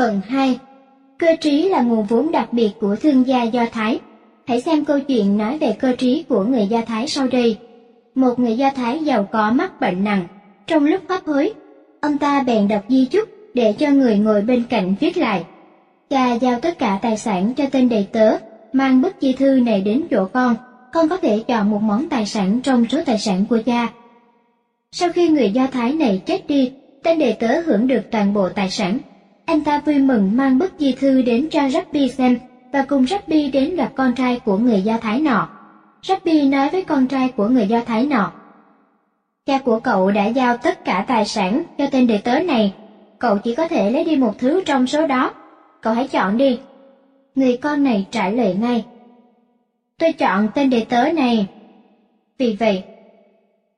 Phần 2 Cơ trí là nguồn vốn đặc biệt của thương gia Do Thái. Hãy xem câu chuyện nói về cơ trí của người Do Thái sau đây. Một người Do Thái giàu có mắc bệnh nặng. Trong lúc hấp hối, ông ta bèn đọc di chúc để cho người ngồi bên cạnh viết lại. Cha giao tất cả tài sản cho tên đầy tớ, mang bức di thư này đến chỗ con. Con có thể chọn một món tài sản trong số tài sản của cha. Sau khi người Do Thái này chết đi, tên đệ tớ hưởng được toàn bộ tài sản anh ta vui mừng mang bức di thư đến cho Rabbi xem và cùng Rabbi đến gặp con trai của người Do Thái nọ. Rabbi nói với con trai của người Do Thái nọ, Cha của cậu đã giao tất cả tài sản cho tên đệ tớ này, cậu chỉ có thể lấy đi một thứ trong số đó, cậu hãy chọn đi. Người con này trả lời ngay, Tôi chọn tên đệ tớ này. Vì vậy,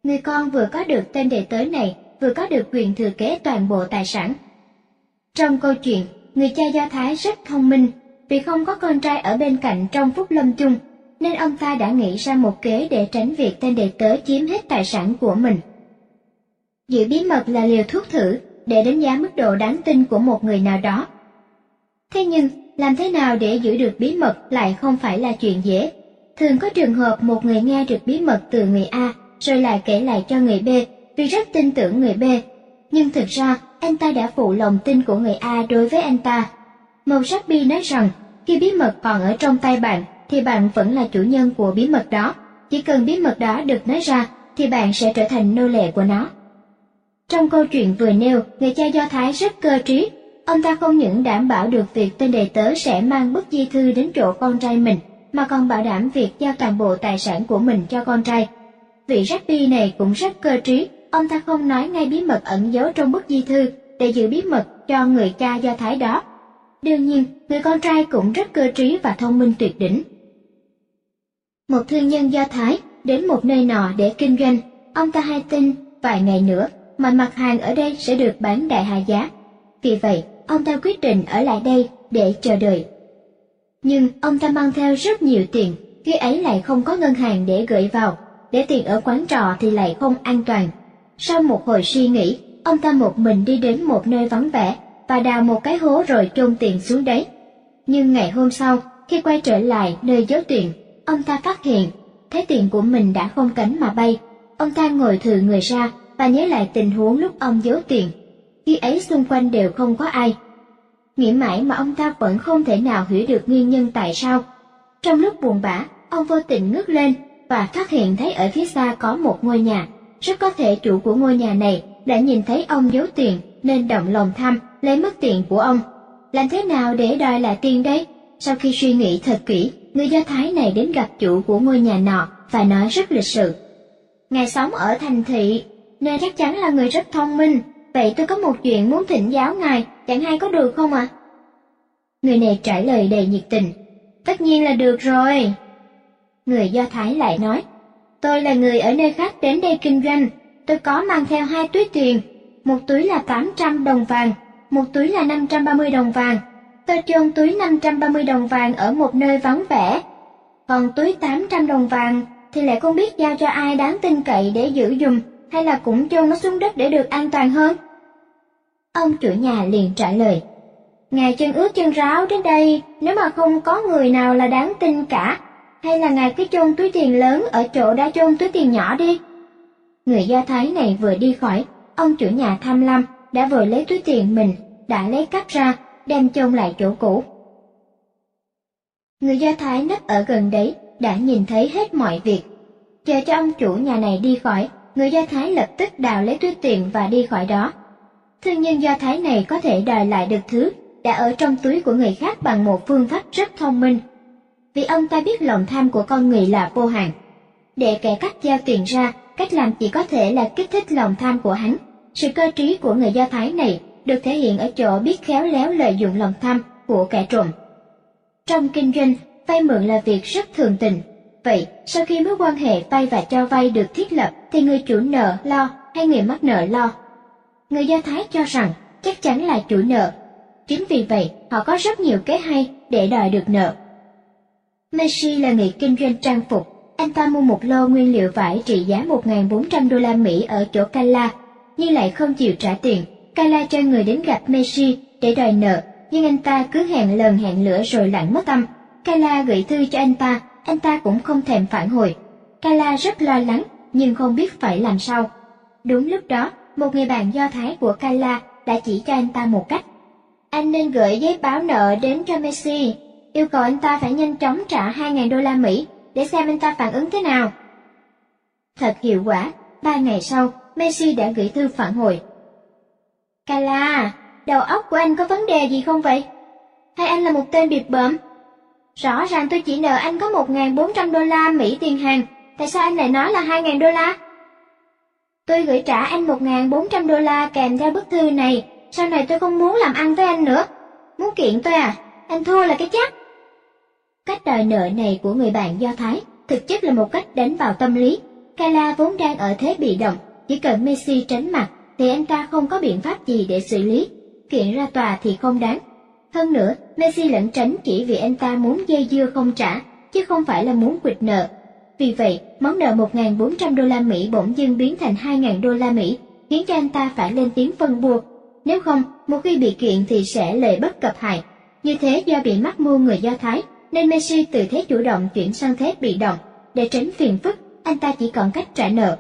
người con vừa có được tên đệ tớ này, vừa có được quyền thừa kế toàn bộ tài sản. Trong câu chuyện, người cha Do Thái rất thông minh, vì không có con trai ở bên cạnh trong phút lâm chung, nên ông ta đã nghĩ ra một kế để tránh việc tên đệ tớ chiếm hết tài sản của mình. Giữ bí mật là liều thuốc thử để đánh giá mức độ đáng tin của một người nào đó. Thế nhưng, làm thế nào để giữ được bí mật lại không phải là chuyện dễ. Thường có trường hợp một người nghe được bí mật từ người A rồi lại kể lại cho người B vì rất tin tưởng người B. Nhưng thực ra anh ta đã phụ lòng tin của người A đối với anh ta. Màu sắc bi nói rằng, khi bí mật còn ở trong tay bạn, thì bạn vẫn là chủ nhân của bí mật đó. Chỉ cần bí mật đó được nói ra, thì bạn sẽ trở thành nô lệ của nó. Trong câu chuyện vừa nêu, người cha Do Thái rất cơ trí. Ông ta không những đảm bảo được việc tên đệ tớ sẽ mang bức di thư đến chỗ con trai mình, mà còn bảo đảm việc giao toàn bộ tài sản của mình cho con trai. Vị Rabbi này cũng rất cơ trí, ông ta không nói ngay bí mật ẩn giấu trong bức di thư để giữ bí mật cho người cha do thái đó. Đương nhiên, người con trai cũng rất cơ trí và thông minh tuyệt đỉnh. Một thương nhân do Thái đến một nơi nọ để kinh doanh, ông ta hay tin vài ngày nữa mọi mặt hàng ở đây sẽ được bán đại hạ giá. Vì vậy, ông ta quyết định ở lại đây để chờ đợi. Nhưng ông ta mang theo rất nhiều tiền, khi ấy lại không có ngân hàng để gửi vào, để tiền ở quán trọ thì lại không an toàn sau một hồi suy nghĩ, ông ta một mình đi đến một nơi vắng vẻ và đào một cái hố rồi chôn tiền xuống đấy. Nhưng ngày hôm sau, khi quay trở lại nơi giấu tiền, ông ta phát hiện thấy tiền của mình đã không cánh mà bay. Ông ta ngồi thừ người ra và nhớ lại tình huống lúc ông giấu tiền. Khi ấy xung quanh đều không có ai. Nghĩ mãi mà ông ta vẫn không thể nào hiểu được nguyên nhân tại sao. Trong lúc buồn bã, ông vô tình ngước lên và phát hiện thấy ở phía xa có một ngôi nhà rất có thể chủ của ngôi nhà này đã nhìn thấy ông giấu tiền nên động lòng tham lấy mất tiền của ông. Làm thế nào để đòi lại tiền đấy? Sau khi suy nghĩ thật kỹ, người Do Thái này đến gặp chủ của ngôi nhà nọ và nói rất lịch sự. Ngài sống ở thành thị, nên chắc chắn là người rất thông minh. Vậy tôi có một chuyện muốn thỉnh giáo ngài, chẳng hay có được không ạ? À? Người này trả lời đầy nhiệt tình. Tất nhiên là được rồi. Người Do Thái lại nói, Tôi là người ở nơi khác đến đây kinh doanh, tôi có mang theo hai túi tiền, một túi là 800 đồng vàng, một túi là 530 đồng vàng. Tôi chôn túi 530 đồng vàng ở một nơi vắng vẻ, còn túi 800 đồng vàng thì lại không biết giao cho ai đáng tin cậy để giữ dùm, hay là cũng chôn nó xuống đất để được an toàn hơn. Ông chủ nhà liền trả lời, Ngài chân ướt chân ráo đến đây, nếu mà không có người nào là đáng tin cả, hay là ngài cứ chôn túi tiền lớn ở chỗ đã chôn túi tiền nhỏ đi. Người Do Thái này vừa đi khỏi, ông chủ nhà tham lam đã vội lấy túi tiền mình, đã lấy cắp ra, đem chôn lại chỗ cũ. Người Do Thái nấp ở gần đấy, đã nhìn thấy hết mọi việc. Chờ cho ông chủ nhà này đi khỏi, người Do Thái lập tức đào lấy túi tiền và đi khỏi đó. Thương nhân Do Thái này có thể đòi lại được thứ đã ở trong túi của người khác bằng một phương pháp rất thông minh vì ông ta biết lòng tham của con người là vô hạn. Để kẻ cách giao tiền ra, cách làm chỉ có thể là kích thích lòng tham của hắn. Sự cơ trí của người Do Thái này được thể hiện ở chỗ biết khéo léo lợi dụng lòng tham của kẻ trộm. Trong kinh doanh, vay mượn là việc rất thường tình. Vậy, sau khi mối quan hệ vay và cho vay được thiết lập thì người chủ nợ lo hay người mắc nợ lo? Người Do Thái cho rằng chắc chắn là chủ nợ. Chính vì vậy, họ có rất nhiều kế hay để đòi được nợ. Messi là người kinh doanh trang phục. Anh ta mua một lô nguyên liệu vải trị giá 1.400 đô la Mỹ ở chỗ Kala, nhưng lại không chịu trả tiền. Kala cho người đến gặp Messi để đòi nợ nhưng anh ta cứ hẹn lần hẹn lửa rồi lặng mất tâm. Kala gửi thư cho anh ta, anh ta cũng không thèm phản hồi. Kala rất lo lắng, nhưng không biết phải làm sao. Đúng lúc đó, một người bạn do Thái của Kala đã chỉ cho anh ta một cách. Anh nên gửi giấy báo nợ đến cho Messi, yêu cầu anh ta phải nhanh chóng trả 2.000 đô la Mỹ để xem anh ta phản ứng thế nào. Thật hiệu quả, ba ngày sau, Messi đã gửi thư phản hồi. Kala, đầu óc của anh có vấn đề gì không vậy? Hay anh là một tên biệt bợm? Rõ ràng tôi chỉ nợ anh có 1.400 đô la Mỹ tiền hàng, tại sao anh lại nói là 2.000 đô la? Tôi gửi trả anh 1.400 đô la kèm theo bức thư này, sau này tôi không muốn làm ăn với anh nữa. Muốn kiện tôi à? Anh thua là cái chắc. Cách đòi nợ này của người bạn Do Thái thực chất là một cách đánh vào tâm lý. Kala vốn đang ở thế bị động, chỉ cần Messi tránh mặt thì anh ta không có biện pháp gì để xử lý. Kiện ra tòa thì không đáng. Hơn nữa, Messi lẩn tránh chỉ vì anh ta muốn dây dưa không trả, chứ không phải là muốn quỵt nợ. Vì vậy, món nợ 1.400 đô la Mỹ bỗng dưng biến thành 2.000 đô la Mỹ, khiến cho anh ta phải lên tiếng phân buộc. Nếu không, một khi bị kiện thì sẽ lợi bất cập hại. Như thế do bị mắc mưu người Do Thái, nên Messi từ thế chủ động chuyển sang thế bị động. Để tránh phiền phức, anh ta chỉ còn cách trả nợ.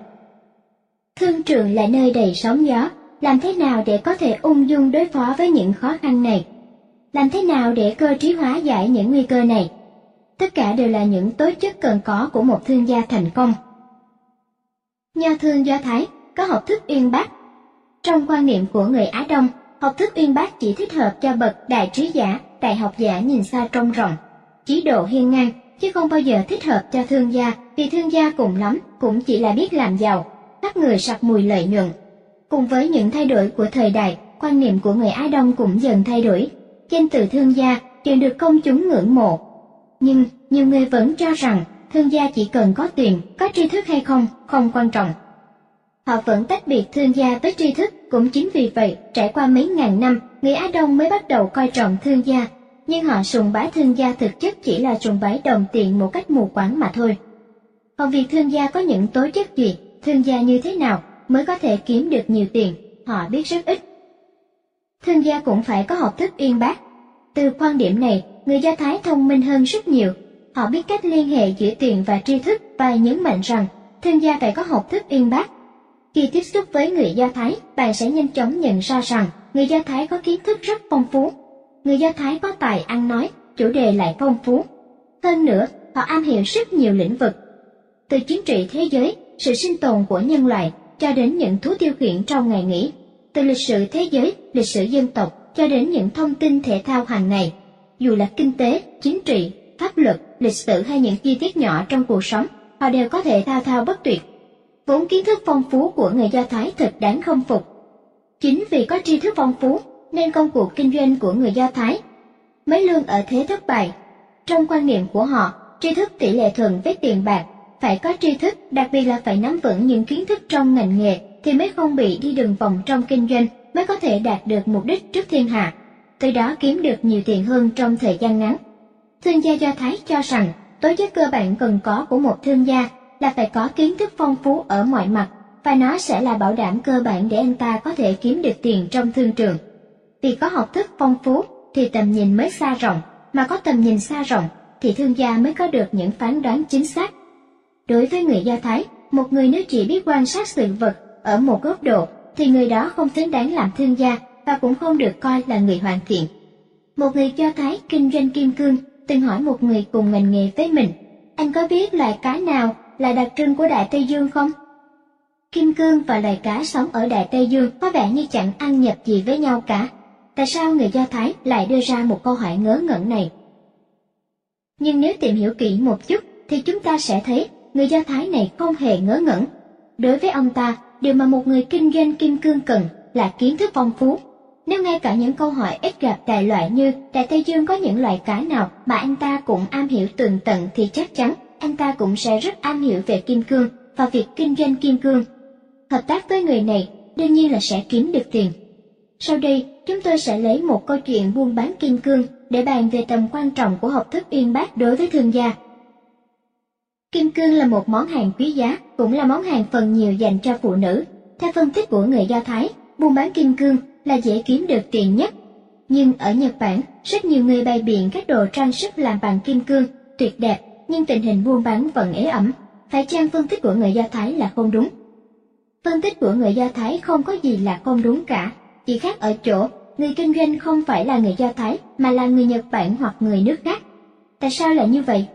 Thương trường là nơi đầy sóng gió, làm thế nào để có thể ung dung đối phó với những khó khăn này? Làm thế nào để cơ trí hóa giải những nguy cơ này? Tất cả đều là những tố chất cần có của một thương gia thành công. Nho thương Do Thái có học thức uyên bác. Trong quan niệm của người Á Đông, học thức uyên bác chỉ thích hợp cho bậc đại trí giả, đại học giả nhìn xa trông rộng, chí độ hiên ngang, chứ không bao giờ thích hợp cho thương gia, vì thương gia cùng lắm cũng chỉ là biết làm giàu, bắt người sặc mùi lợi nhuận. Cùng với những thay đổi của thời đại, quan niệm của người Á Đông cũng dần thay đổi. Danh từ thương gia đều được công chúng ngưỡng mộ. Nhưng nhiều người vẫn cho rằng thương gia chỉ cần có tiền, có tri thức hay không, không quan trọng. Họ vẫn tách biệt thương gia với tri thức, cũng chính vì vậy, trải qua mấy ngàn năm, người Á Đông mới bắt đầu coi trọng thương gia nhưng họ sùng bái thương gia thực chất chỉ là sùng bái đồng tiền một cách mù quáng mà thôi. Còn việc thương gia có những tố chất gì, thương gia như thế nào mới có thể kiếm được nhiều tiền, họ biết rất ít. Thương gia cũng phải có học thức uyên bác. Từ quan điểm này, người Do Thái thông minh hơn rất nhiều. Họ biết cách liên hệ giữa tiền và tri thức và nhấn mạnh rằng thương gia phải có học thức uyên bác. Khi tiếp xúc với người Do Thái, bạn sẽ nhanh chóng nhận ra rằng người Do Thái có kiến thức rất phong phú người Do Thái có tài ăn nói, chủ đề lại phong phú. Hơn nữa, họ am hiểu rất nhiều lĩnh vực. Từ chính trị thế giới, sự sinh tồn của nhân loại, cho đến những thú tiêu khiển trong ngày nghỉ. Từ lịch sử thế giới, lịch sử dân tộc, cho đến những thông tin thể thao hàng ngày. Dù là kinh tế, chính trị, pháp luật, lịch sử hay những chi tiết nhỏ trong cuộc sống, họ đều có thể thao thao bất tuyệt. Vốn kiến thức phong phú của người Do Thái thật đáng khâm phục. Chính vì có tri thức phong phú nên công cuộc kinh doanh của người Do Thái mấy lương ở thế thất bại. Trong quan niệm của họ, tri thức tỷ lệ thuận với tiền bạc, phải có tri thức, đặc biệt là phải nắm vững những kiến thức trong ngành nghề thì mới không bị đi đường vòng trong kinh doanh, mới có thể đạt được mục đích trước thiên hạ, từ đó kiếm được nhiều tiền hơn trong thời gian ngắn. Thương gia Do Thái cho rằng, tố chất cơ bản cần có của một thương gia là phải có kiến thức phong phú ở mọi mặt, và nó sẽ là bảo đảm cơ bản để anh ta có thể kiếm được tiền trong thương trường. Vì có học thức phong phú thì tầm nhìn mới xa rộng, mà có tầm nhìn xa rộng thì thương gia mới có được những phán đoán chính xác. Đối với người Do Thái, một người nếu chỉ biết quan sát sự vật ở một góc độ thì người đó không xứng đáng làm thương gia và cũng không được coi là người hoàn thiện. Một người Do Thái kinh doanh kim cương từng hỏi một người cùng ngành nghề với mình, anh có biết loài cá nào là đặc trưng của Đại Tây Dương không? Kim cương và loài cá sống ở Đại Tây Dương có vẻ như chẳng ăn nhập gì với nhau cả, tại sao người Do Thái lại đưa ra một câu hỏi ngớ ngẩn này? Nhưng nếu tìm hiểu kỹ một chút thì chúng ta sẽ thấy người Do Thái này không hề ngớ ngẩn. Đối với ông ta, điều mà một người kinh doanh kim cương cần là kiến thức phong phú. Nếu ngay cả những câu hỏi ít gặp đại loại như Đại Tây Dương có những loại cá nào mà anh ta cũng am hiểu tường tận thì chắc chắn anh ta cũng sẽ rất am hiểu về kim cương và việc kinh doanh kim cương. Hợp tác với người này đương nhiên là sẽ kiếm được tiền. Sau đây, chúng tôi sẽ lấy một câu chuyện buôn bán kim cương để bàn về tầm quan trọng của học thức uyên bác đối với thương gia. Kim cương là một món hàng quý giá, cũng là món hàng phần nhiều dành cho phụ nữ. Theo phân tích của người Do Thái, buôn bán kim cương là dễ kiếm được tiền nhất. Nhưng ở Nhật Bản, rất nhiều người bày biện các đồ trang sức làm bằng kim cương, tuyệt đẹp, nhưng tình hình buôn bán vẫn ế ẩm. Phải chăng phân tích của người Do Thái là không đúng? Phân tích của người Do Thái không có gì là không đúng cả, chỉ khác ở chỗ người kinh doanh không phải là người Do Thái mà là người Nhật Bản hoặc người nước khác. Tại sao lại như vậy?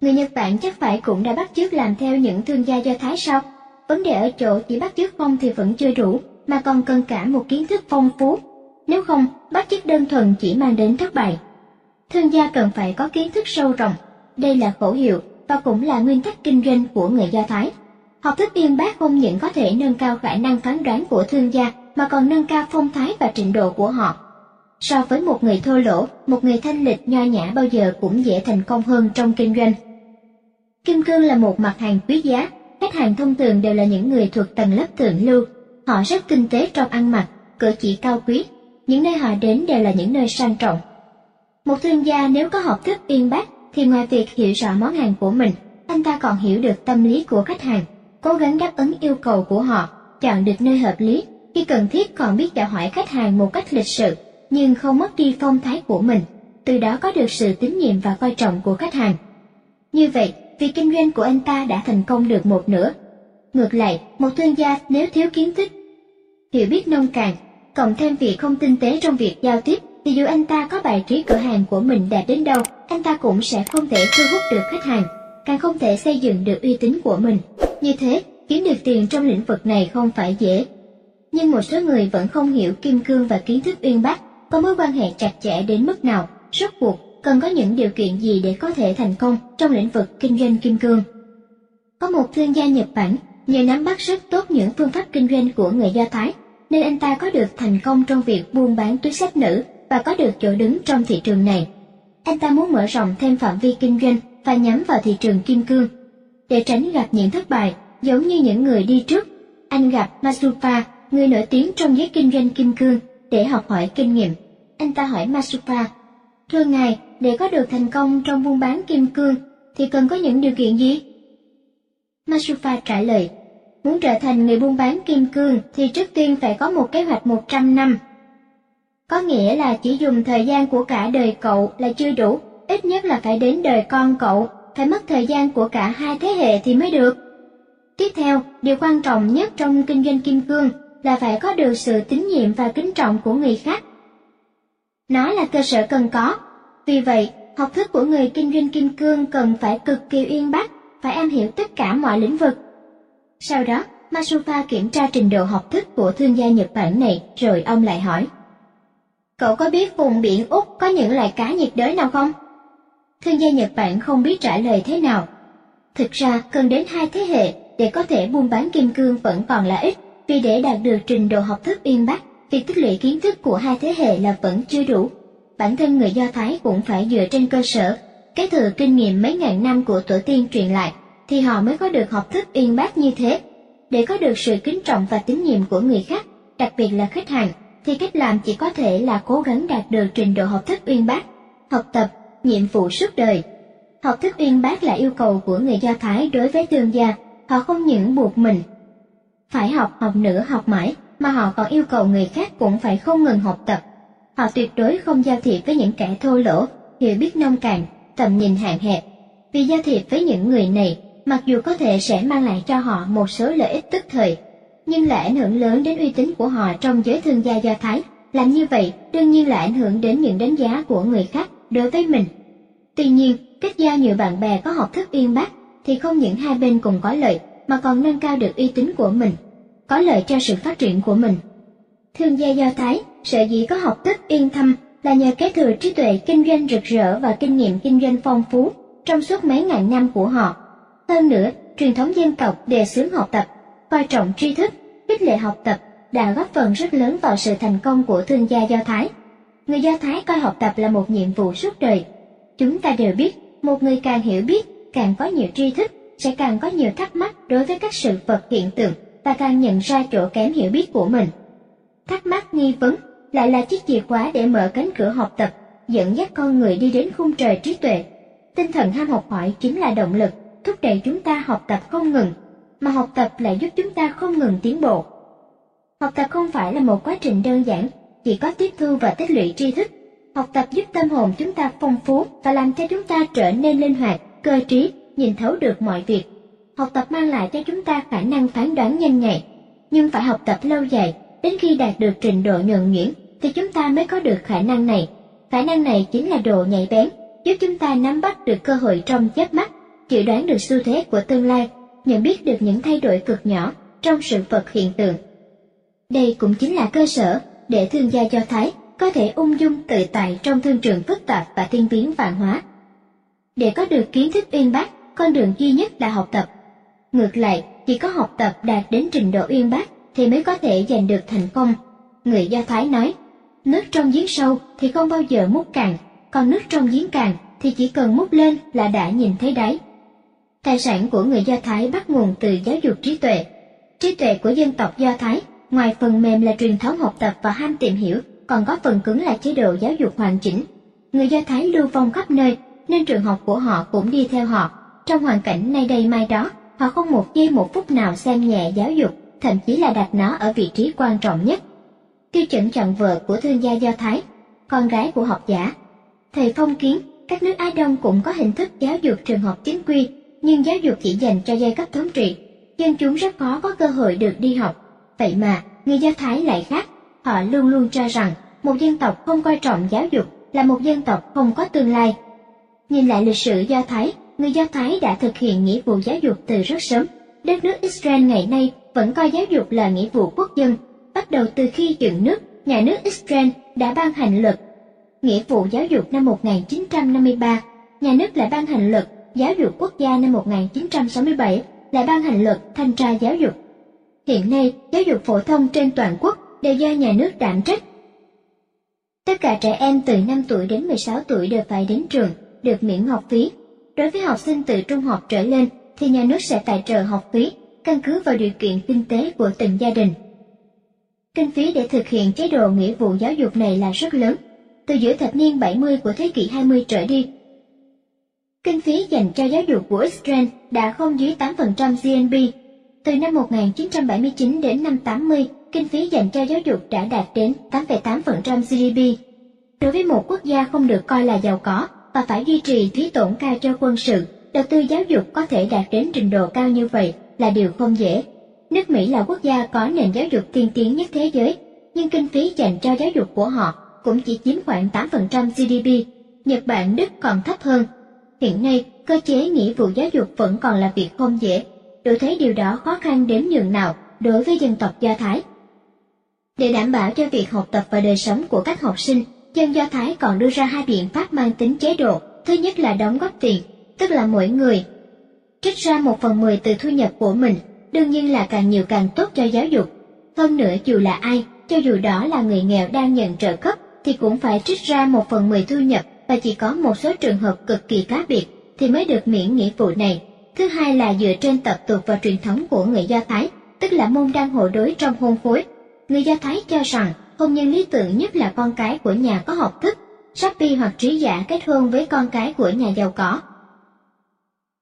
Người Nhật Bản chắc phải cũng đã bắt chước làm theo những thương gia Do Thái sao? Vấn đề ở chỗ chỉ bắt chước không thì vẫn chưa đủ, mà còn cần cả một kiến thức phong phú. Nếu không, bắt chước đơn thuần chỉ mang đến thất bại. Thương gia cần phải có kiến thức sâu rộng. Đây là khẩu hiệu và cũng là nguyên tắc kinh doanh của người Do Thái. Học thức uyên bác không những có thể nâng cao khả năng phán đoán của thương gia mà còn nâng cao phong thái và trình độ của họ. So với một người thô lỗ, một người thanh lịch nho nhã bao giờ cũng dễ thành công hơn trong kinh doanh. Kim cương là một mặt hàng quý giá, khách hàng thông thường đều là những người thuộc tầng lớp thượng lưu. Họ rất kinh tế trong ăn mặc, cử chỉ cao quý. Những nơi họ đến đều là những nơi sang trọng. Một thương gia nếu có học thức uyên bác thì ngoài việc hiểu rõ món hàng của mình, anh ta còn hiểu được tâm lý của khách hàng, cố gắng đáp ứng yêu cầu của họ, chọn được nơi hợp lý, khi cần thiết còn biết chào hỏi khách hàng một cách lịch sự, nhưng không mất đi phong thái của mình, từ đó có được sự tín nhiệm và coi trọng của khách hàng. Như vậy, việc kinh doanh của anh ta đã thành công được một nửa. Ngược lại, một thương gia nếu thiếu kiến thức, hiểu biết nông cạn, cộng thêm việc không tinh tế trong việc giao tiếp, thì dù anh ta có bài trí cửa hàng của mình đẹp đến đâu, anh ta cũng sẽ không thể thu hút được khách hàng, càng không thể xây dựng được uy tín của mình. Như thế, kiếm được tiền trong lĩnh vực này không phải dễ. Nhưng một số người vẫn không hiểu kim cương và kiến thức uyên bác có mối quan hệ chặt chẽ đến mức nào, rốt cuộc cần có những điều kiện gì để có thể thành công trong lĩnh vực kinh doanh kim cương. Có một thương gia Nhật Bản nhờ nắm bắt rất tốt những phương pháp kinh doanh của người Do Thái, nên anh ta có được thành công trong việc buôn bán túi sách nữ và có được chỗ đứng trong thị trường này. Anh ta muốn mở rộng thêm phạm vi kinh doanh và nhắm vào thị trường kim cương. Để tránh gặp những thất bại, giống như những người đi trước, anh gặp Masupa, người nổi tiếng trong giới kinh doanh kim cương, để học hỏi kinh nghiệm. Anh ta hỏi Masupa, Thưa ngài, để có được thành công trong buôn bán kim cương thì cần có những điều kiện gì? Masupa trả lời, muốn trở thành người buôn bán kim cương thì trước tiên phải có một kế hoạch 100 năm. Có nghĩa là chỉ dùng thời gian của cả đời cậu là chưa đủ, ít nhất là phải đến đời con cậu, phải mất thời gian của cả hai thế hệ thì mới được. Tiếp theo, điều quan trọng nhất trong kinh doanh kim cương là phải có được sự tín nhiệm và kính trọng của người khác. Nó là cơ sở cần có, vì vậy, học thức của người kinh doanh kim cương cần phải cực kỳ uyên bác, phải am hiểu tất cả mọi lĩnh vực. Sau đó, Masufa kiểm tra trình độ học thức của thương gia Nhật Bản này, rồi ông lại hỏi. Cậu có biết vùng biển Úc có những loài cá nhiệt đới nào không? Thương gia Nhật Bản không biết trả lời thế nào. Thực ra, cần đến hai thế hệ để có thể buôn bán kim cương vẫn còn là ít, vì để đạt được trình độ học thức uyên bác, việc tích lũy kiến thức của hai thế hệ là vẫn chưa đủ bản thân người Do Thái cũng phải dựa trên cơ sở cái thừa kinh nghiệm mấy ngàn năm của tổ tiên truyền lại, thì họ mới có được học thức uyên bác như thế. Để có được sự kính trọng và tín nhiệm của người khác, đặc biệt là khách hàng, thì cách làm chỉ có thể là cố gắng đạt được trình độ học thức uyên bác, học tập, nhiệm vụ suốt đời. Học thức uyên bác là yêu cầu của người Do Thái đối với thương gia, họ không những buộc mình phải học học nữa học mãi, mà họ còn yêu cầu người khác cũng phải không ngừng học tập, Họ tuyệt đối không giao thiệp với những kẻ thô lỗ, hiểu biết nông cạn, tầm nhìn hạn hẹp. Vì giao thiệp với những người này, mặc dù có thể sẽ mang lại cho họ một số lợi ích tức thời, nhưng lại ảnh hưởng lớn đến uy tín của họ trong giới thương gia Do Thái. Làm như vậy đương nhiên là ảnh hưởng đến những đánh giá của người khác đối với mình. Tuy nhiên, kết giao nhiều bạn bè có học thức uyên bác thì không những hai bên cùng có lợi mà còn nâng cao được uy tín của mình, có lợi cho sự phát triển của mình. Thương gia Do Thái sở dĩ có học thức yên thâm là nhờ kế thừa trí tuệ kinh doanh rực rỡ và kinh nghiệm kinh doanh phong phú trong suốt mấy ngàn năm của họ. Hơn nữa, truyền thống dân tộc đề xướng học tập, coi trọng tri thức, khích lệ học tập đã góp phần rất lớn vào sự thành công của thương gia Do Thái. Người Do Thái coi học tập là một nhiệm vụ suốt đời. Chúng ta đều biết, một người càng hiểu biết, càng có nhiều tri thức, sẽ càng có nhiều thắc mắc đối với các sự vật hiện tượng và càng nhận ra chỗ kém hiểu biết của mình. Thắc mắc nghi vấn lại là chiếc chìa khóa để mở cánh cửa học tập, dẫn dắt con người đi đến khung trời trí tuệ. Tinh thần ham học hỏi chính là động lực, thúc đẩy chúng ta học tập không ngừng, mà học tập lại giúp chúng ta không ngừng tiến bộ. Học tập không phải là một quá trình đơn giản, chỉ có tiếp thu và tích lũy tri thức. Học tập giúp tâm hồn chúng ta phong phú và làm cho chúng ta trở nên linh hoạt, cơ trí, nhìn thấu được mọi việc. Học tập mang lại cho chúng ta khả năng phán đoán nhanh nhạy, nhưng phải học tập lâu dài, đến khi đạt được trình độ nhuần nhuyễn thì chúng ta mới có được khả năng này. Khả năng này chính là độ nhạy bén, giúp chúng ta nắm bắt được cơ hội trong chớp mắt, dự đoán được xu thế của tương lai, nhận biết được những thay đổi cực nhỏ trong sự vật hiện tượng. Đây cũng chính là cơ sở để thương gia Do Thái có thể ung dung tự tại trong thương trường phức tạp và thiên biến vạn hóa. Để có được kiến thức uyên bác, con đường duy nhất là học tập. Ngược lại, chỉ có học tập đạt đến trình độ uyên bác thì mới có thể giành được thành công. Người Do Thái nói, nước trong giếng sâu thì không bao giờ múc cạn, còn nước trong giếng cạn thì chỉ cần múc lên là đã nhìn thấy đáy. Tài sản của người Do Thái bắt nguồn từ giáo dục trí tuệ. Trí tuệ của dân tộc Do Thái, ngoài phần mềm là truyền thống học tập và ham tìm hiểu, còn có phần cứng là chế độ giáo dục hoàn chỉnh. Người Do Thái lưu vong khắp nơi, nên trường học của họ cũng đi theo họ. Trong hoàn cảnh nay đây mai đó, họ không một giây một phút nào xem nhẹ giáo dục, thậm chí là đặt nó ở vị trí quan trọng nhất. Tiêu chuẩn chọn vợ của thương gia Do Thái, con gái của học giả. Thời phong kiến, các nước Á Đông cũng có hình thức giáo dục trường học chính quy, nhưng giáo dục chỉ dành cho giai cấp thống trị. Dân chúng rất khó có cơ hội được đi học. Vậy mà, người Do Thái lại khác. Họ luôn luôn cho rằng một dân tộc không coi trọng giáo dục là một dân tộc không có tương lai. Nhìn lại lịch sử Do Thái, người Do Thái đã thực hiện nghĩa vụ giáo dục từ rất sớm. Đất nước Israel ngày nay vẫn coi giáo dục là nghĩa vụ quốc dân. Bắt đầu từ khi dựng nước, nhà nước Israel đã ban hành luật nghĩa vụ giáo dục năm 1953, nhà nước lại ban hành luật giáo dục quốc gia năm 1967, lại ban hành luật thanh tra giáo dục. Hiện nay, giáo dục phổ thông trên toàn quốc đều do nhà nước đảm trách. Tất cả trẻ em từ 5 tuổi đến 16 tuổi đều phải đến trường, được miễn học phí. Đối với học sinh từ trung học trở lên thì nhà nước sẽ tài trợ học phí, căn cứ vào điều kiện kinh tế của từng gia đình. Kinh phí để thực hiện chế độ nghĩa vụ giáo dục này là rất lớn, từ giữa thập niên 70 của thế kỷ 20 trở đi. Kinh phí dành cho giáo dục của Israel đã không dưới 8% GNP. Từ năm 1979 đến năm 80, kinh phí dành cho giáo dục đã đạt đến 8,8% GDP. Đối với một quốc gia không được coi là giàu có và phải duy trì phí tổn cao cho quân sự, đầu tư giáo dục có thể đạt đến trình độ cao như vậy là điều không dễ. Nước Mỹ là quốc gia có nền giáo dục tiên tiến nhất thế giới, nhưng kinh phí dành cho giáo dục của họ cũng chỉ chiếm khoảng 8% GDP, Nhật Bản Đức còn thấp hơn. Hiện nay, cơ chế nghĩa vụ giáo dục vẫn còn là việc không dễ, đủ thấy điều đó khó khăn đến nhường nào đối với dân tộc Do Thái. Để đảm bảo cho việc học tập và đời sống của các học sinh, dân Do Thái còn đưa ra hai biện pháp mang tính chế độ. Thứ nhất là đóng góp tiền, tức là mỗi người trích ra một phần mười từ thu nhập của mình, đương nhiên là càng nhiều càng tốt cho giáo dục. Hơn nữa dù là ai, cho dù đó là người nghèo đang nhận trợ cấp thì cũng phải trích ra một phần mười thu nhập và chỉ có một số trường hợp cực kỳ cá biệt thì mới được miễn nghĩa vụ này. Thứ hai là dựa trên tập tục và truyền thống của người Do Thái, tức là môn đăng hộ đối trong hôn phối. Người Do Thái cho rằng hôn nhân lý tưởng nhất là con cái của nhà có học thức, Shopee hoặc trí giả kết hôn với con cái của nhà giàu có.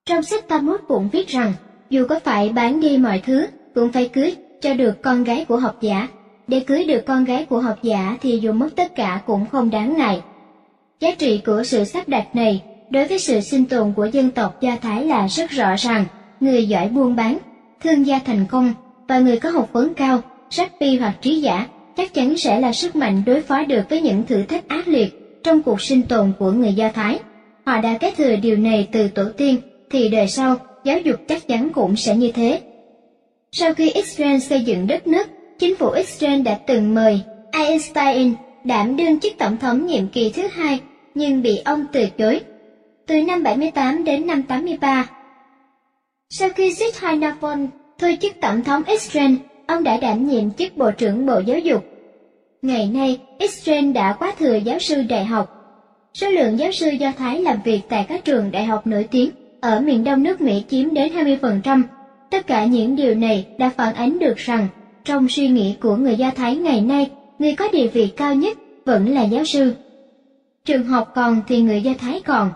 Trong sách Talmud cũng viết rằng, dù có phải bán đi mọi thứ, cũng phải cưới cho được con gái của học giả để cưới được con gái của học giả thì dù mất tất cả cũng không đáng ngại. Giá trị của sự sắp đặt này đối với sự sinh tồn của dân tộc Do Thái là rất rõ ràng, người giỏi buôn bán, thương gia thành công và người có học vấn cao, sách pi hoặc trí giả chắc chắn sẽ là sức mạnh đối phó được với những thử thách ác liệt trong cuộc sinh tồn của người Do Thái. Họ đã kế thừa điều này từ tổ tiên, thì đời sau, giáo dục chắc chắn cũng sẽ như thế. Sau khi Israel xây dựng đất nước, chính phủ Israel đã từng mời Einstein đảm đương chức tổng thống nhiệm kỳ thứ hai, nhưng bị ông từ chối. Từ năm 78 đến năm 83, sau khi Sid Hainafon thôi chức tổng thống Israel, ông đã đảm nhiệm chức bộ trưởng bộ giáo dục. Ngày nay, Israel đã quá thừa giáo sư đại học. Số lượng giáo sư Do Thái làm việc tại các trường đại học nổi tiếng ở miền đông nước Mỹ chiếm đến 20%. Tất cả những điều này đã phản ánh được rằng trong suy nghĩ của người Do Thái ngày nay, người có địa vị cao nhất vẫn là giáo sư. Trường học còn thì người Do Thái còn.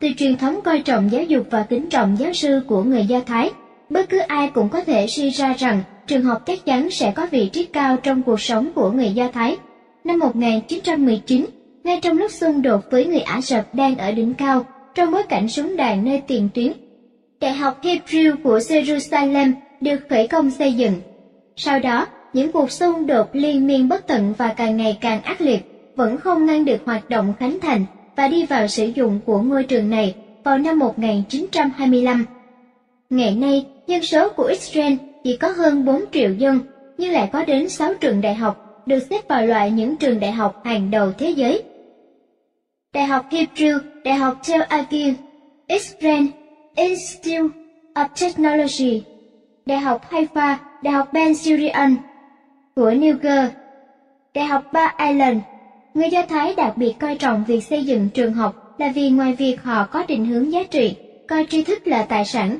Từ truyền thống coi trọng giáo dục và kính trọng giáo sư của người Do Thái, bất cứ ai cũng có thể suy ra rằng trường học chắc chắn sẽ có vị trí cao trong cuộc sống của người Do Thái. năm 1919, ngay trong lúc xung đột với người Ả Rập đang ở đỉnh cao, trong bối cảnh súng đạn nơi tiền tuyến. Đại học Hebrew của Jerusalem được khởi công xây dựng. Sau đó, những cuộc xung đột liên miên bất tận và càng ngày càng ác liệt vẫn không ngăn được hoạt động khánh thành và đi vào sử dụng của ngôi trường này vào năm 1925. Ngày nay, dân số của Israel chỉ có hơn 4 triệu dân, nhưng lại có đến 6 trường đại học được xếp vào loại những trường đại học hàng đầu thế giới. Đại học Hebrew, Đại học Tel Aviv, Israel Institute of Technology, Đại học Haifa, Đại học Ben Gurion của Niger, Đại học Ba Island. Người Do Thái đặc biệt coi trọng việc xây dựng trường học là vì ngoài việc họ có định hướng giá trị, coi tri thức là tài sản,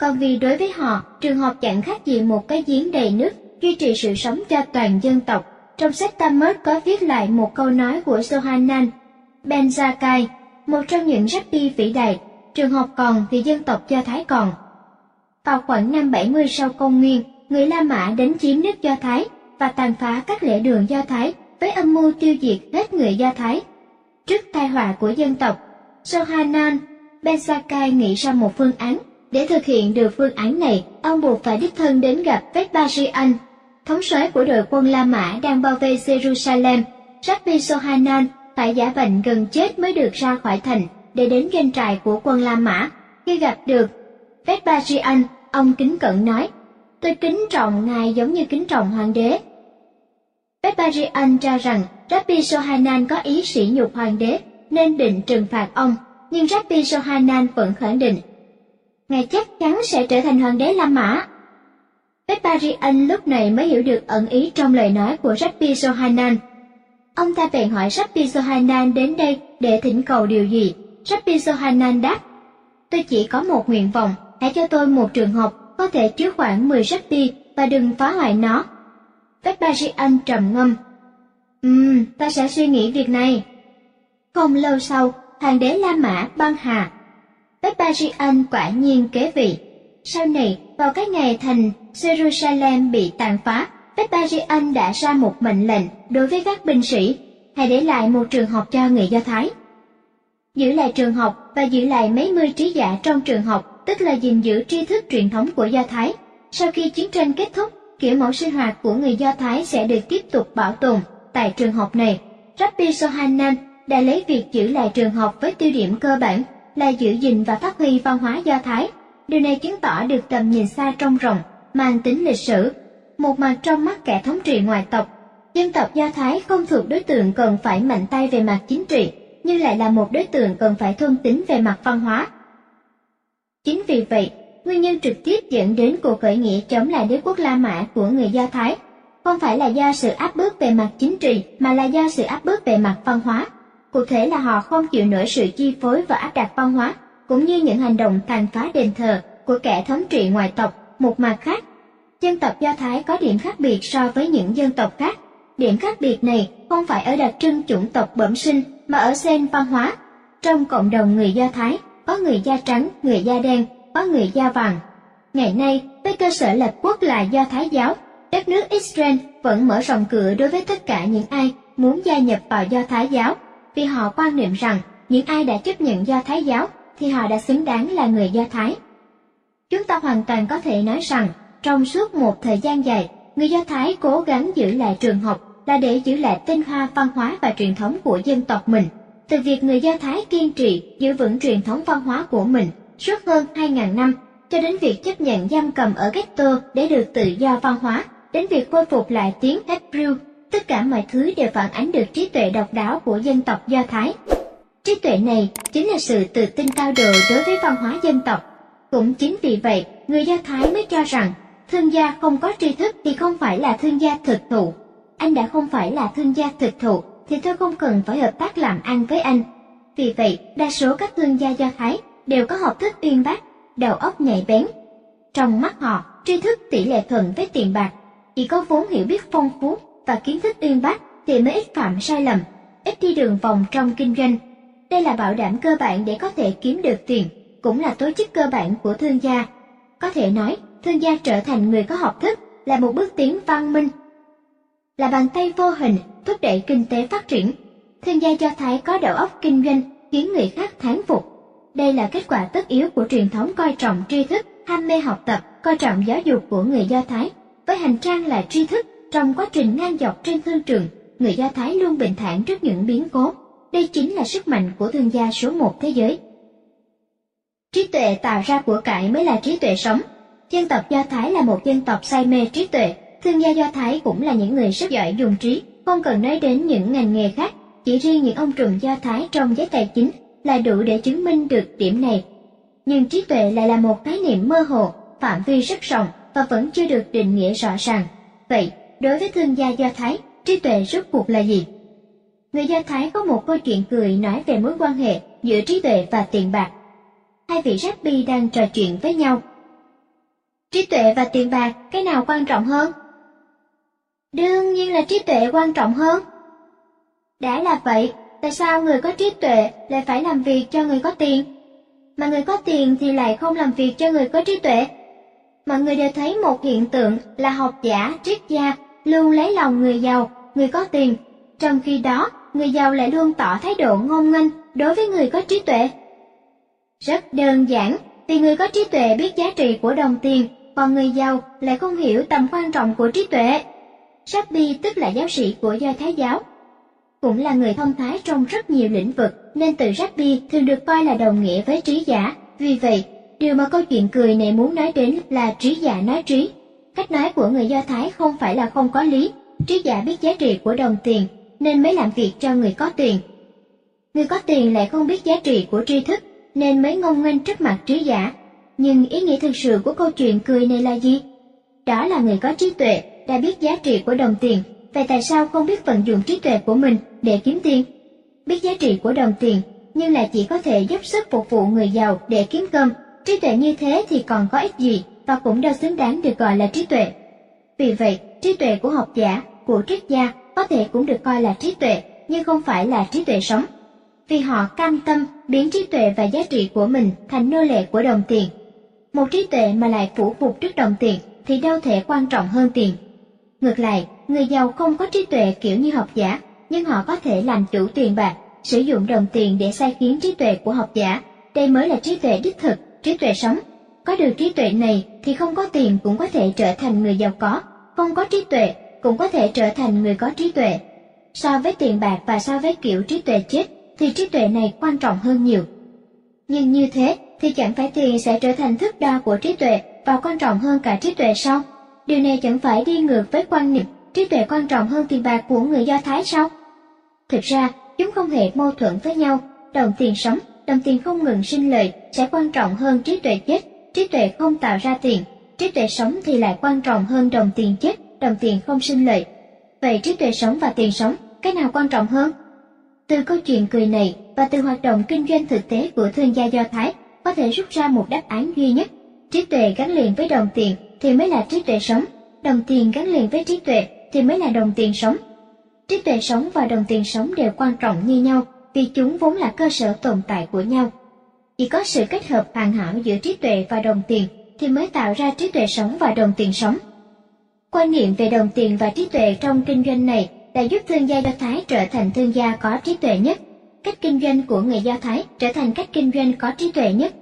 còn vì đối với họ, trường học chẳng khác gì một cái giếng đầy nước, duy trì sự sống cho toàn dân tộc. Trong sách Talmud có viết lại một câu nói của Johanan Ben Zakai, một trong những rabbi vĩ đại, trường học còn thì dân tộc Do Thái còn. Vào khoảng năm 70 sau công nguyên, người La Mã đến chiếm nước Do Thái và tàn phá các lễ đường Do Thái với âm mưu tiêu diệt hết người Do Thái. Trước tai họa của dân tộc, Johanan Ben Zakai nghĩ ra một phương án để thực hiện được phương án này, ông buộc phải đích thân đến gặp Vespasian, thống soái của đội quân La Mã đang bao vây Jerusalem. Rabbi Sohanan phải giả bệnh gần chết mới được ra khỏi thành để đến doanh trại của quân La Mã. Khi gặp được Vespasian, ông kính cẩn nói, tôi kính trọng ngài giống như kính trọng hoàng đế. Vespasian cho rằng Rabbi Sohanan có ý sỉ nhục hoàng đế nên định trừng phạt ông, nhưng Rabbi Sohanan vẫn khẳng định ngài chắc chắn sẽ trở thành hoàng đế La Mã. Vespasian lúc này mới hiểu được ẩn ý trong lời nói của Rabbi Johanan. Ông ta bèn hỏi Rabbi Johanan đến đây để thỉnh cầu điều gì. Rabbi Johanan đáp, tôi chỉ có một nguyện vọng, hãy cho tôi một trường học có thể chứa khoảng 10 Rabbi và đừng phá hoại nó. Vespasian trầm ngâm. Ừm, ta sẽ suy nghĩ việc này. Không lâu sau, hoàng đế La Mã băng hà Vespasian quả nhiên kế vị. Sau này, vào cái ngày thành Jerusalem bị tàn phá, Vespasian đã ra một mệnh lệnh đối với các binh sĩ, hãy để lại một trường học cho người Do Thái. Giữ lại trường học và giữ lại mấy mươi trí giả trong trường học, tức là gìn giữ tri thức truyền thống của Do Thái. Sau khi chiến tranh kết thúc, kiểu mẫu sinh hoạt của người Do Thái sẽ được tiếp tục bảo tồn tại trường học này. Rabbi Sohanan đã lấy việc giữ lại trường học với tiêu điểm cơ bản là giữ gìn và phát huy văn hóa Do Thái. Điều này chứng tỏ được tầm nhìn xa trông rộng, mang tính lịch sử. Một mặt trong mắt kẻ thống trị ngoại tộc, dân tộc Do Thái không thuộc đối tượng cần phải mạnh tay về mặt chính trị, nhưng lại là một đối tượng cần phải thôn tính về mặt văn hóa. Chính vì vậy, nguyên nhân trực tiếp dẫn đến cuộc khởi nghĩa chống lại đế quốc La Mã của người Do Thái không phải là do sự áp bức về mặt chính trị mà là do sự áp bức về mặt văn hóa cụ thể là họ không chịu nổi sự chi phối và áp đặt văn hóa, cũng như những hành động tàn phá đền thờ của kẻ thống trị ngoại tộc. Một mặt khác, dân tộc Do Thái có điểm khác biệt so với những dân tộc khác. Điểm khác biệt này không phải ở đặc trưng chủng tộc bẩm sinh mà ở sen văn hóa. Trong cộng đồng người Do Thái, có người da trắng, người da đen, có người da vàng. Ngày nay, với cơ sở lập quốc là Do Thái giáo, đất nước Israel vẫn mở rộng cửa đối với tất cả những ai muốn gia nhập vào Do Thái giáo vì họ quan niệm rằng những ai đã chấp nhận Do Thái giáo thì họ đã xứng đáng là người Do Thái. Chúng ta hoàn toàn có thể nói rằng trong suốt một thời gian dài, người Do Thái cố gắng giữ lại trường học là để giữ lại tinh hoa văn hóa và truyền thống của dân tộc mình. Từ việc người Do Thái kiên trì giữ vững truyền thống văn hóa của mình suốt hơn 2.000 năm, cho đến việc chấp nhận giam cầm ở ghetto để được tự do văn hóa, đến việc khôi phục lại tiếng Hebrew tất cả mọi thứ đều phản ánh được trí tuệ độc đáo của dân tộc Do Thái. Trí tuệ này chính là sự tự tin cao độ đối với văn hóa dân tộc. Cũng chính vì vậy, người Do Thái mới cho rằng thương gia không có tri thức thì không phải là thương gia thực thụ. Anh đã không phải là thương gia thực thụ thì tôi không cần phải hợp tác làm ăn với anh. Vì vậy, đa số các thương gia Do Thái đều có học thức uyên bác, đầu óc nhạy bén. Trong mắt họ, tri thức tỷ lệ thuận với tiền bạc, chỉ có vốn hiểu biết phong phú và kiến thức uyên bác thì mới ít phạm sai lầm, ít đi đường vòng trong kinh doanh. Đây là bảo đảm cơ bản để có thể kiếm được tiền, cũng là tố chức cơ bản của thương gia. Có thể nói, thương gia trở thành người có học thức là một bước tiến văn minh. là bàn tay vô hình thúc đẩy kinh tế phát triển. Thương gia Do Thái có đầu óc kinh doanh khiến người khác thán phục. Đây là kết quả tất yếu của truyền thống coi trọng tri thức, ham mê học tập, coi trọng giáo dục của người Do Thái. Với hành trang là tri thức, trong quá trình ngang dọc trên thương trường, người Do Thái luôn bình thản trước những biến cố. Đây chính là sức mạnh của thương gia số một thế giới. Trí tuệ tạo ra của cải mới là trí tuệ sống. Dân tộc Do Thái là một dân tộc say mê trí tuệ, thương gia Do Thái cũng là những người rất giỏi dùng trí, không cần nói đến những ngành nghề khác, chỉ riêng những ông trùm Do Thái trong giới tài chính là đủ để chứng minh được điểm này. Nhưng trí tuệ lại là một khái niệm mơ hồ, phạm vi rất rộng và vẫn chưa được định nghĩa rõ ràng. Vậy, đối với thương gia Do Thái, trí tuệ rốt cuộc là gì? Người Do Thái có một câu chuyện cười nói về mối quan hệ giữa trí tuệ và tiền bạc. Hai vị rabbi đang trò chuyện với nhau. Trí tuệ và tiền bạc, cái nào quan trọng hơn? Đương nhiên là trí tuệ quan trọng hơn. Đã là vậy, tại sao người có trí tuệ lại phải làm việc cho người có tiền? Mà người có tiền thì lại không làm việc cho người có trí tuệ? Mọi người đều thấy một hiện tượng là học giả, triết gia luôn lấy lòng người giàu, người có tiền, trong khi đó người giàu lại luôn tỏ thái độ ngông nghênh đối với người có trí tuệ. Rất đơn giản, vì người có trí tuệ biết giá trị của đồng tiền, còn người giàu lại không hiểu tầm quan trọng của trí tuệ. Rabbi tức là giáo sĩ của Do Thái giáo, cũng là người thông thái trong rất nhiều lĩnh vực, nên từ Rabbi thường được coi là đồng nghĩa với trí giả. Vì vậy, điều mà câu chuyện cười này muốn nói đến là trí giả nói trí. Cách nói của người Do Thái không phải là không có lý, trí giả biết giá trị của đồng tiền, nên mới làm việc cho người có tiền. Người có tiền lại không biết giá trị của tri thức, nên mới ngông nghênh trước mặt trí giả. Nhưng ý nghĩa thực sự của câu chuyện cười này là gì? Đó là người có trí tuệ, đã biết giá trị của đồng tiền, vậy tại sao không biết vận dụng trí tuệ của mình để kiếm tiền? Biết giá trị của đồng tiền, nhưng lại chỉ có thể giúp sức phục vụ người giàu để kiếm cơm, trí tuệ như thế thì còn có ích gì và cũng đâu xứng đáng được gọi là trí tuệ. Vì vậy, trí tuệ của học giả, của triết gia có thể cũng được coi là trí tuệ, nhưng không phải là trí tuệ sống. Vì họ cam tâm biến trí tuệ và giá trị của mình thành nô lệ của đồng tiền. Một trí tuệ mà lại phủ phục trước đồng tiền thì đâu thể quan trọng hơn tiền. Ngược lại, người giàu không có trí tuệ kiểu như học giả, nhưng họ có thể làm chủ tiền bạc, sử dụng đồng tiền để sai khiến trí tuệ của học giả. Đây mới là trí tuệ đích thực, trí tuệ sống. Có được trí tuệ này thì không có tiền cũng có thể trở thành người giàu có, không có trí tuệ cũng có thể trở thành người có trí tuệ. So với tiền bạc và so với kiểu trí tuệ chết thì trí tuệ này quan trọng hơn nhiều. Nhưng như thế thì chẳng phải tiền sẽ trở thành thước đo của trí tuệ và quan trọng hơn cả trí tuệ sao? Điều này chẳng phải đi ngược với quan niệm trí tuệ quan trọng hơn tiền bạc của người Do Thái sao? Thực ra, chúng không hề mâu thuẫn với nhau, đồng tiền sống, đồng tiền không ngừng sinh lợi sẽ quan trọng hơn trí tuệ chết, trí tuệ không tạo ra tiền, trí tuệ sống thì lại quan trọng hơn đồng tiền chết, đồng tiền không sinh lợi. Vậy trí tuệ sống và tiền sống, cái nào quan trọng hơn? Từ câu chuyện cười này và từ hoạt động kinh doanh thực tế của thương gia Do Thái có thể rút ra một đáp án duy nhất. Trí tuệ gắn liền với đồng tiền thì mới là trí tuệ sống, đồng tiền gắn liền với trí tuệ thì mới là đồng tiền sống. Trí tuệ sống và đồng tiền sống đều quan trọng như nhau vì chúng vốn là cơ sở tồn tại của nhau. Chỉ có sự kết hợp hoàn hảo giữa trí tuệ và đồng tiền thì mới tạo ra trí tuệ sống và đồng tiền sống. Quan niệm về đồng tiền và trí tuệ trong kinh doanh này đã giúp thương gia Do Thái trở thành thương gia có trí tuệ nhất. Cách kinh doanh của người Do Thái trở thành cách kinh doanh có trí tuệ nhất.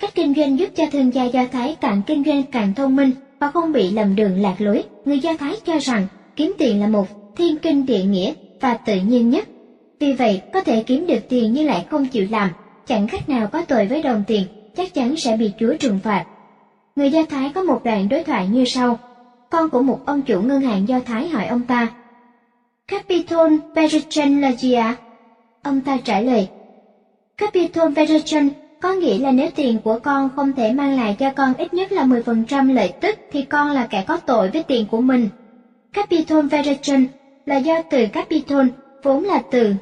Cách kinh doanh giúp cho thương gia Do Thái càng kinh doanh càng thông minh và không bị lầm đường lạc lối. Người Do Thái cho rằng kiếm tiền là một thiên kinh địa nghĩa và tự nhiên nhất. Vì vậy, có thể kiếm được tiền nhưng lại không chịu làm, chẳng khách nào có tội với đồng tiền, chắc chắn sẽ bị Chúa trừng phạt. Người Do Thái có một đoạn đối thoại như sau. Con của một ông chủ ngân hàng Do Thái hỏi ông ta, capitol vergen là gì ạ? Ông ta trả lời, capitol vergen có nghĩa là nếu tiền của con không thể mang lại cho con ít nhất là 10% lợi tức thì con là kẻ có tội với tiền của mình. capitol Vegetation là do từ capitol vốn là từ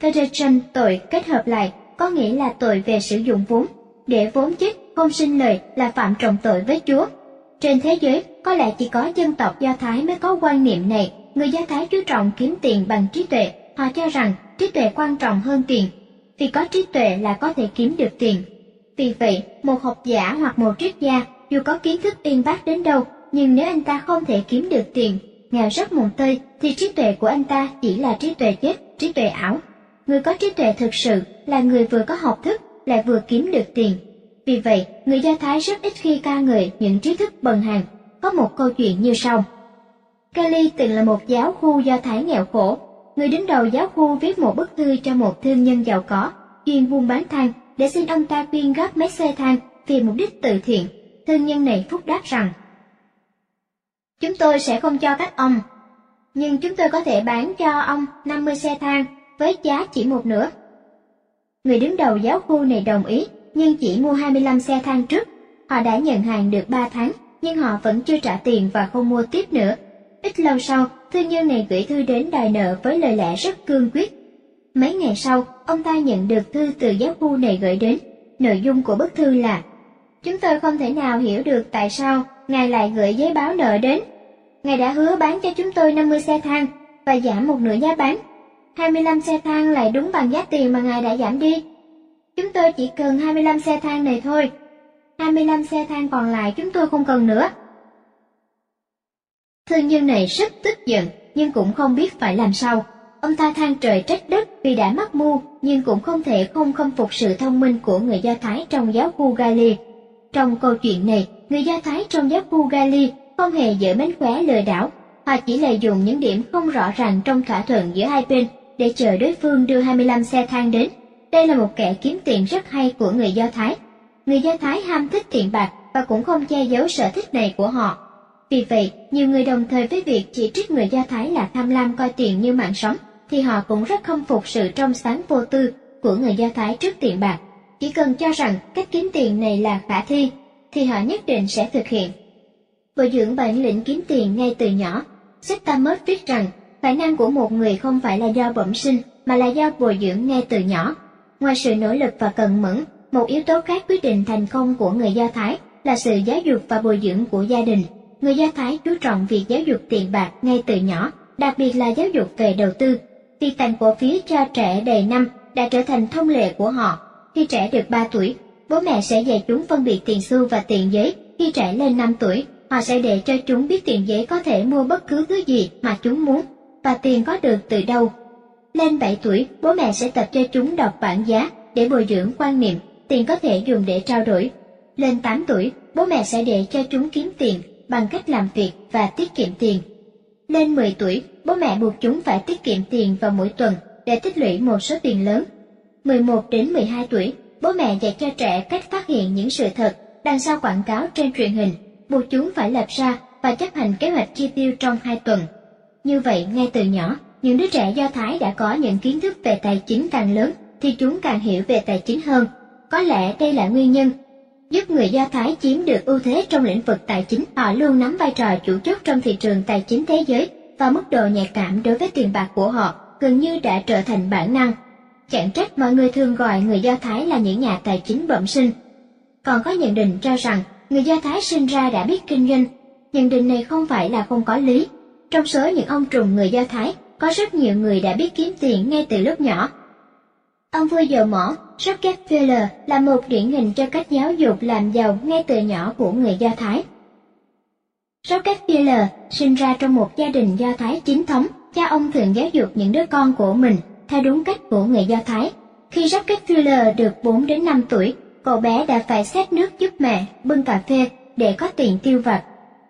vegetation tội kết hợp lại có nghĩa là tội về sử dụng vốn để vốn chết không sinh lời là phạm trọng tội với Chúa. Trên thế giới, có lẽ chỉ có dân tộc Do Thái mới có quan niệm này. Người Do Thái chú trọng kiếm tiền bằng trí tuệ. Họ cho rằng trí tuệ quan trọng hơn tiền. Vì có trí tuệ là có thể kiếm được tiền. Vì vậy, một học giả hoặc một triết gia dù có kiến thức uyên bác đến đâu, nhưng nếu anh ta không thể kiếm được tiền, nghèo rất mùng tơi thì trí tuệ của anh ta chỉ là trí tuệ chết, trí tuệ ảo. Người có trí tuệ thực sự là người vừa có học thức lại vừa kiếm được tiền. Vì vậy, người Do Thái rất ít khi ca ngợi những trí thức bần hàng. Có một câu chuyện như sau. Kali từng là một giáo khu Do Thái nghèo khổ. Người đứng đầu giáo khu viết một bức thư cho một thương nhân giàu có, chuyên buôn bán than, để xin ông ta quyên góp mấy xe than vì mục đích từ thiện. Thương nhân này phúc đáp rằng, Chúng tôi sẽ không cho các ông, nhưng chúng tôi có thể bán cho ông 50 xe than với giá chỉ một nửa. Người đứng đầu giáo khu này đồng ý, nhưng chỉ mua 25 xe thang trước. Họ đã nhận hàng được 3 tháng, nhưng họ vẫn chưa trả tiền và không mua tiếp nữa. Ít lâu sau, thương nhân này gửi thư đến đòi nợ với lời lẽ rất cương quyết. Mấy ngày sau, ông ta nhận được thư từ giáo khu này gửi đến. Nội dung của bức thư là Chúng tôi không thể nào hiểu được tại sao Ngài lại gửi giấy báo nợ đến. Ngài đã hứa bán cho chúng tôi 50 xe thang và giảm một nửa giá bán. 25 xe than lại đúng bằng giá tiền mà Ngài đã giảm đi. Chúng tôi chỉ cần 25 xe than này thôi. 25 xe than còn lại chúng tôi không cần nữa. Thương nhân này rất tức giận nhưng cũng không biết phải làm sao. Ông ta than trời trách đất vì đã mắc mưu nhưng cũng không thể không khâm phục sự thông minh của người Do Thái trong giáo khu Gali. Trong câu chuyện này, người Do Thái trong giáo khu Gali không hề dở bánh khóe lừa đảo, họ chỉ lợi dụng những điểm không rõ ràng trong thỏa thuận giữa hai bên để chờ đối phương đưa 25 xe thang đến. Đây là một kẻ kiếm tiền rất hay của người Do Thái. Người Do Thái ham thích tiền bạc và cũng không che giấu sở thích này của họ. Vì vậy, nhiều người đồng thời với việc chỉ trích người Do Thái là tham lam coi tiền như mạng sống, thì họ cũng rất khâm phục sự trong sáng vô tư của người Do Thái trước tiền bạc. Chỉ cần cho rằng cách kiếm tiền này là khả thi, thì họ nhất định sẽ thực hiện. Bồi dưỡng bản lĩnh kiếm tiền ngay từ nhỏ. Sách viết rằng, khả năng của một người không phải là do bẩm sinh, mà là do bồi dưỡng ngay từ nhỏ. Ngoài sự nỗ lực và cần mẫn, một yếu tố khác quyết định thành công của người Do Thái là sự giáo dục và bồi dưỡng của gia đình. Người Do Thái chú trọng việc giáo dục tiền bạc ngay từ nhỏ, đặc biệt là giáo dục về đầu tư. Việc tặng cổ phiếu cho trẻ đầy năm đã trở thành thông lệ của họ. Khi trẻ được 3 tuổi, bố mẹ sẽ dạy chúng phân biệt tiền xu và tiền giấy. Khi trẻ lên 5 tuổi, họ sẽ để cho chúng biết tiền giấy có thể mua bất cứ thứ gì mà chúng muốn, và tiền có được từ đâu. Lên 7 tuổi, bố mẹ sẽ tập cho chúng đọc bảng giá để bồi dưỡng quan niệm tiền có thể dùng để trao đổi. Lên 8 tuổi, bố mẹ sẽ để cho chúng kiếm tiền bằng cách làm việc và tiết kiệm tiền. Lên 10 tuổi, bố mẹ buộc chúng phải tiết kiệm tiền vào mỗi tuần để tích lũy một số tiền lớn. 11 đến 12 tuổi, bố mẹ dạy cho trẻ cách phát hiện những sự thật đằng sau quảng cáo trên truyền hình, buộc chúng phải lập ra và chấp hành kế hoạch chi tiêu trong hai tuần. Như vậy, ngay từ nhỏ, những đứa trẻ Do Thái đã có những kiến thức về tài chính càng lớn thì chúng càng hiểu về tài chính hơn. Có lẽ đây là nguyên nhân giúp người Do Thái chiếm được ưu thế trong lĩnh vực tài chính. Họ luôn nắm vai trò chủ chốt trong thị trường tài chính thế giới và mức độ nhạy cảm đối với tiền bạc của họ gần như đã trở thành bản năng. Chẳng trách mọi người thường gọi người Do Thái là những nhà tài chính bẩm sinh. Còn có nhận định cho rằng người Do Thái sinh ra đã biết kinh doanh. Nhận định này không phải là không có lý. Trong số những ông trùm người Do Thái, có rất nhiều người đã biết kiếm tiền ngay từ lúc nhỏ. Ông vua dầu mỏ Rockefeller là một điển hình cho cách giáo dục làm giàu ngay từ nhỏ của người Do Thái. Rockefeller sinh ra trong một gia đình Do Thái chính thống, cha ông thường giáo dục những đứa con của mình theo đúng cách của người Do Thái. Khi Rockefeller được 4 đến 5 tuổi, cậu bé đã phải xét nước giúp mẹ bưng cà phê để có tiền tiêu vặt.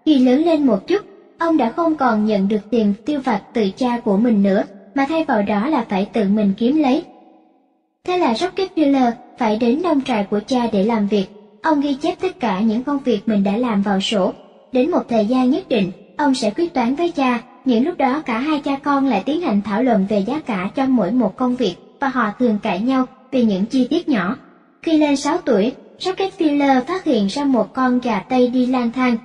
Khi lớn lên một chút, ông đã không còn nhận được tiền tiêu vặt từ cha của mình nữa, mà thay vào đó là phải tự mình kiếm lấy. Thế là Rockefeller phải đến nông trại của cha để làm việc. Ông ghi chép tất cả những công việc mình đã làm vào sổ. Đến một thời gian nhất định, ông sẽ quyết toán với cha. Những lúc đó cả hai cha con lại tiến hành thảo luận về giá cả cho mỗi một công việc và họ thường cãi nhau vì những chi tiết nhỏ. Khi lên 6 tuổi, Rockefeller phát hiện ra một con gà Tây đi lang thang.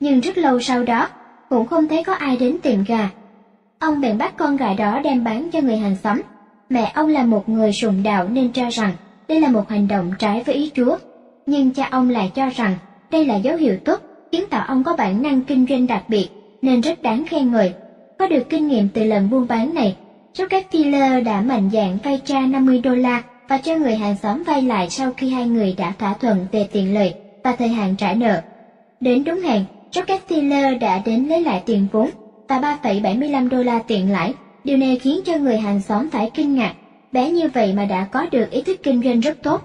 Nhưng rất lâu sau đó, cũng không thấy có ai đến tìm gà. Ông bèn bắt con gà đó đem bán cho người hàng xóm. Mẹ ông là một người sùng đạo nên cho rằng đây là một hành động trái với ý Chúa. Nhưng cha ông lại cho rằng đây là dấu hiệu tốt, kiến tạo ông có bản năng kinh doanh đặc biệt nên rất đáng khen ngợi. Có được kinh nghiệm từ lần buôn bán này, Rockefeller đã mạnh dạn vay cha 50 đô la và cho người hàng xóm vay lại sau khi hai người đã thỏa thuận về tiền lợi và thời hạn trả nợ. Đến đúng hẹn, Rockefeller đã đến lấy lại tiền vốn. và 3,75 đô la tiền lãi. Điều này khiến cho người hàng xóm phải kinh ngạc, bé như vậy mà đã có được ý thức kinh doanh rất tốt.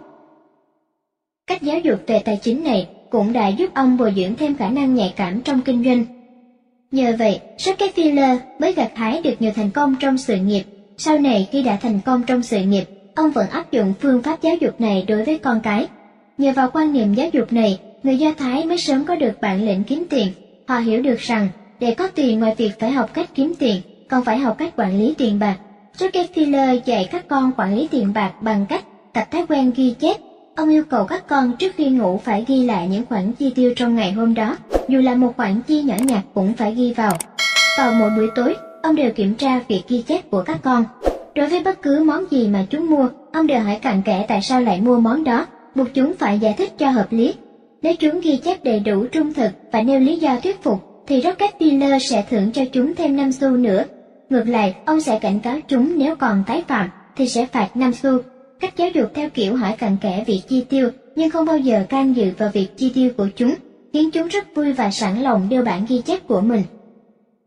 Cách giáo dục về tài chính này cũng đã giúp ông bồi dưỡng thêm khả năng nhạy cảm trong kinh doanh. Nhờ vậy, Rockefeller mới gặt hái được nhiều thành công trong sự nghiệp. Sau này khi đã thành công trong sự nghiệp, ông vẫn áp dụng phương pháp giáo dục này đối với con cái. Nhờ vào quan niệm giáo dục này, người Do Thái mới sớm có được bản lĩnh kiếm tiền. Họ hiểu được rằng, để có tiền ngoài việc phải học cách kiếm tiền, còn phải học cách quản lý tiền bạc. Rockefeller dạy các con quản lý tiền bạc bằng cách tập thói quen ghi chép. Ông yêu cầu các con trước khi ngủ phải ghi lại những khoản chi tiêu trong ngày hôm đó, dù là một khoản chi nhỏ nhặt cũng phải ghi vào. Vào mỗi buổi tối, ông đều kiểm tra việc ghi chép của các con. Đối với bất cứ món gì mà chúng mua, ông đều hỏi cặn kẽ tại sao lại mua món đó, buộc chúng phải giải thích cho hợp lý. Nếu chúng ghi chép đầy đủ trung thực và nêu lý do thuyết phục, thì Rockefeller sẽ thưởng cho chúng thêm 5 xu nữa. Ngược lại, ông sẽ cảnh cáo chúng nếu còn tái phạm thì sẽ phạt 5 xu. Cách giáo dục theo kiểu hỏi cặn kẽ việc chi tiêu nhưng không bao giờ can dự vào việc chi tiêu của chúng, khiến chúng rất vui và sẵn lòng đưa bản ghi chép của mình.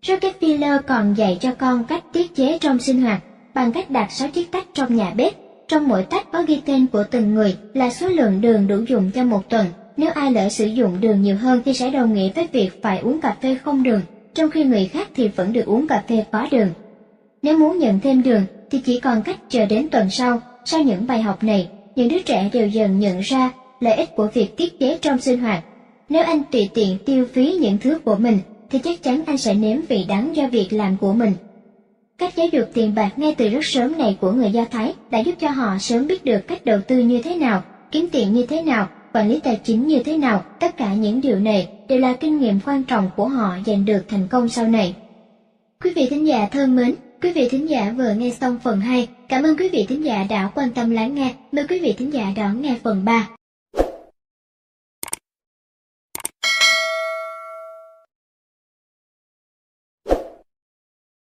Rockefeller còn dạy cho con cách tiết chế trong sinh hoạt bằng cách đặt 6 chiếc tách trong nhà bếp. Trong mỗi tách có ghi tên của từng người là số lượng đường đủ dùng cho một tuần. Nếu ai lỡ sử dụng đường nhiều hơn thì sẽ đồng nghĩa với việc phải uống cà phê không đường, trong khi người khác thì vẫn được uống cà phê có đường. Nếu muốn nhận thêm đường thì chỉ còn cách chờ đến tuần sau. Sau những bài học này, những đứa trẻ đều dần nhận ra lợi ích của việc tiết chế trong sinh hoạt. Nếu anh tùy tiện tiêu phí những thứ của mình thì chắc chắn anh sẽ nếm vị đắng do việc làm của mình. Cách giáo dục tiền bạc ngay từ rất sớm này của người Do Thái đã giúp cho họ sớm biết được cách đầu tư như thế nào, kiếm tiền như thế nào, quản lý tài chính như thế nào. Tất cả những điều này đều là kinh nghiệm quan trọng của họ giành được thành công sau này. Quý vị thính giả thân mến, quý vị thính giả vừa nghe xong phần 2. Cảm ơn quý vị thính giả đã quan tâm lắng nghe. Mời quý vị thính giả đón nghe phần 3.